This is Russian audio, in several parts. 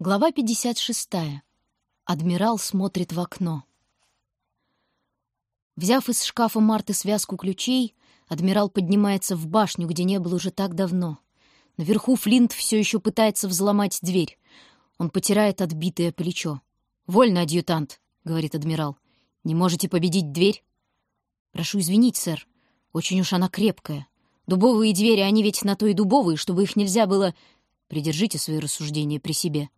Глава 56. Адмирал смотрит в окно. Взяв из шкафа Марты связку ключей, адмирал поднимается в башню, где не был уже так давно. Наверху Флинт все еще пытается взломать дверь. Он потирает отбитое плечо. «Вольно, адъютант», — говорит адмирал. «Не можете победить дверь?» «Прошу извинить, сэр. Очень уж она крепкая. Дубовые двери, они ведь на то и дубовые, чтобы их нельзя было...» «Придержите свои рассуждения при себе»,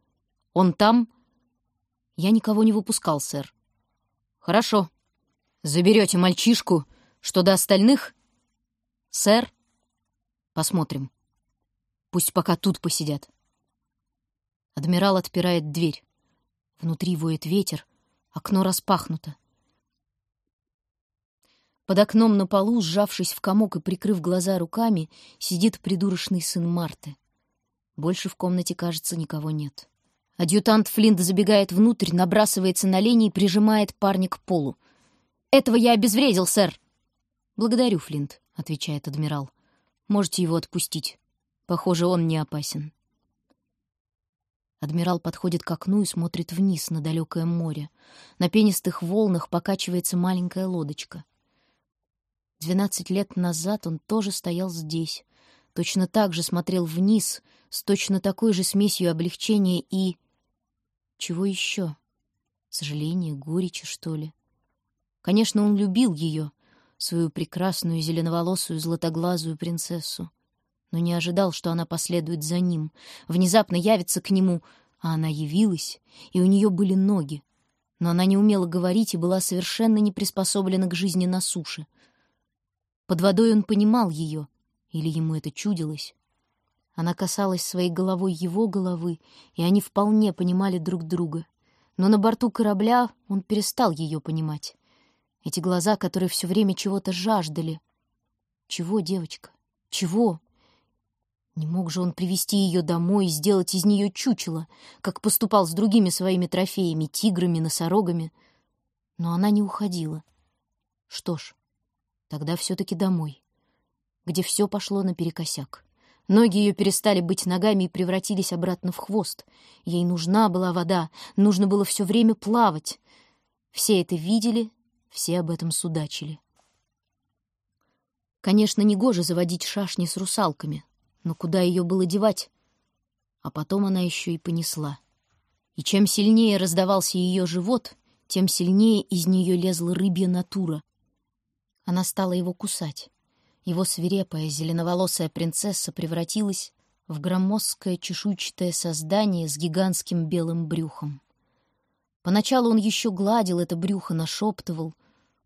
он там?» «Я никого не выпускал, сэр». «Хорошо. Заберете мальчишку. Что до остальных?» «Сэр?» «Посмотрим. Пусть пока тут посидят». Адмирал отпирает дверь. Внутри воет ветер, окно распахнуто. Под окном на полу, сжавшись в комок и прикрыв глаза руками, сидит придурочный сын Марты. Больше в комнате, кажется, никого нет. Адъютант Флинт забегает внутрь, набрасывается на лени и прижимает парня к полу. «Этого я обезвредил, сэр!» «Благодарю, Флинт», — отвечает адмирал. «Можете его отпустить. Похоже, он не опасен». Адмирал подходит к окну и смотрит вниз на далекое море. На пенистых волнах покачивается маленькая лодочка. Двенадцать лет назад он тоже стоял здесь. Точно так же смотрел вниз, с точно такой же смесью облегчения и чего еще? Сожаление, горечи, что ли? Конечно, он любил ее, свою прекрасную зеленоволосую златоглазую принцессу, но не ожидал, что она последует за ним, внезапно явится к нему, а она явилась, и у нее были ноги, но она не умела говорить и была совершенно не приспособлена к жизни на суше. Под водой он понимал ее, или ему это чудилось, она касалась своей головой его головы, и они вполне понимали друг друга. Но на борту корабля он перестал ее понимать. Эти глаза, которые все время чего-то жаждали. Чего, девочка? Чего? Не мог же он привести ее домой и сделать из нее чучело, как поступал с другими своими трофеями, тиграми, носорогами. Но она не уходила. Что ж, тогда все-таки домой, где все пошло наперекосяк. Ноги ее перестали быть ногами и превратились обратно в хвост. Ей нужна была вода, нужно было все время плавать. Все это видели, все об этом судачили. Конечно, негоже заводить шашни с русалками, но куда ее было девать? А потом она еще и понесла. И чем сильнее раздавался ее живот, тем сильнее из нее лезла рыбья натура. Она стала его кусать. Его свирепая зеленоволосая принцесса превратилась в громоздкое чешуйчатое создание с гигантским белым брюхом. Поначалу он еще гладил это брюхо, нашептывал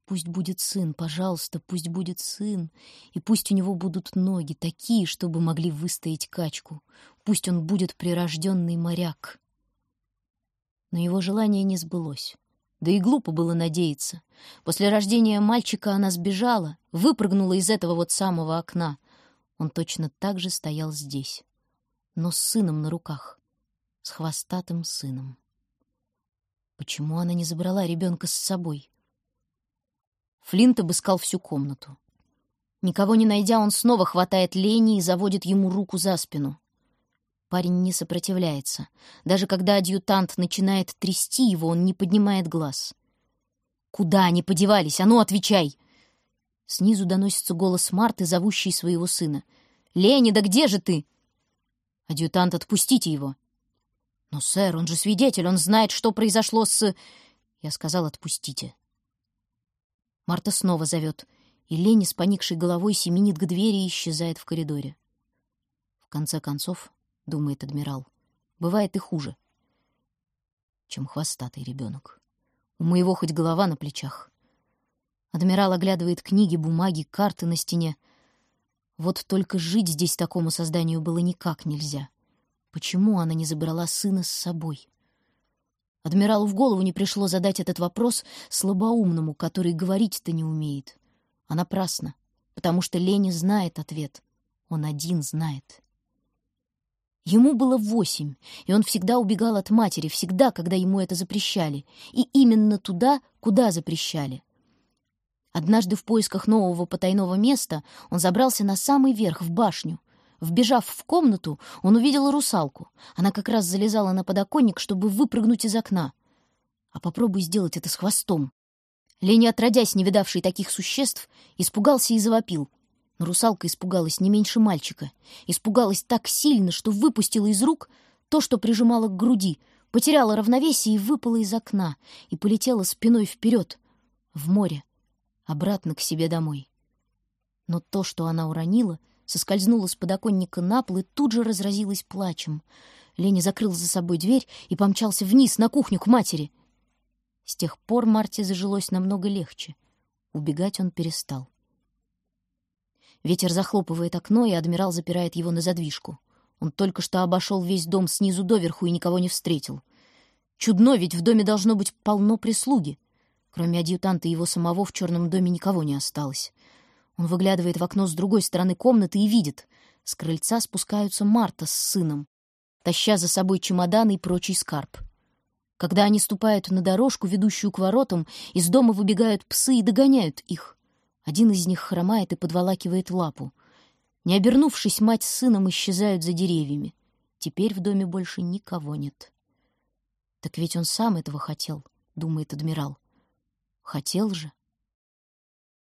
«Пусть будет сын, пожалуйста, пусть будет сын, и пусть у него будут ноги такие, чтобы могли выстоять качку, пусть он будет прирожденный моряк». Но его желание не сбылось. Да и глупо было надеяться. После рождения мальчика она сбежала, выпрыгнула из этого вот самого окна. Он точно так же стоял здесь, но с сыном на руках, с хвостатым сыном. Почему она не забрала ребенка с собой? Флинт обыскал всю комнату. Никого не найдя, он снова хватает Лени и заводит ему руку за спину. Парень не сопротивляется. Даже когда адъютант начинает трясти его, он не поднимает глаз. «Куда они подевались? А ну, отвечай!» Снизу доносится голос Марты, зовущей своего сына. «Лени, да где же ты?» «Адъютант, отпустите его!» «Но, сэр, он же свидетель, он знает, что произошло с...» Я сказал, «Отпустите». Марта снова зовет, и Лени с поникшей головой семенит к двери и исчезает в коридоре. В конце концов, — думает адмирал. Бывает и хуже, чем хвостатый ребенок. У моего хоть голова на плечах. Адмирал оглядывает книги, бумаги, карты на стене. Вот только жить здесь такому созданию было никак нельзя. Почему она не забрала сына с собой? Адмиралу в голову не пришло задать этот вопрос слабоумному, который говорить-то не умеет. А напрасно, потому что Лени знает ответ. Он один знает. Ему было восемь, и он всегда убегал от матери, всегда, когда ему это запрещали, и именно туда, куда запрещали. Однажды в поисках нового потайного места он забрался на самый верх, в башню. Вбежав в комнату, он увидел русалку. Она как раз залезала на подоконник, чтобы выпрыгнуть из окна. А попробуй сделать это с хвостом. Леня, отродясь, не видавший таких существ, испугался и завопил. Но русалка испугалась не меньше мальчика. Испугалась так сильно, что выпустила из рук то, что прижимала к груди, потеряла равновесие и выпала из окна, и полетела спиной вперед, в море, обратно к себе домой. Но то, что она уронила, соскользнуло с подоконника на пол и тут же разразилось плачем. Леня закрыл за собой дверь и помчался вниз, на кухню, к матери. С тех пор Марте зажилось намного легче. Убегать он перестал. Ветер захлопывает окно, и адмирал запирает его на задвижку. Он только что обошел весь дом снизу доверху и никого не встретил. Чудно, ведь в доме должно быть полно прислуги. Кроме адъютанта его самого в черном доме никого не осталось. Он выглядывает в окно с другой стороны комнаты и видит. С крыльца спускаются Марта с сыном, таща за собой чемоданы и прочий скарб. Когда они ступают на дорожку, ведущую к воротам, из дома выбегают псы и догоняют их. Один из них хромает и подволакивает лапу. Не обернувшись, мать с сыном исчезают за деревьями. Теперь в доме больше никого нет. Так ведь он сам этого хотел, думает адмирал. Хотел же.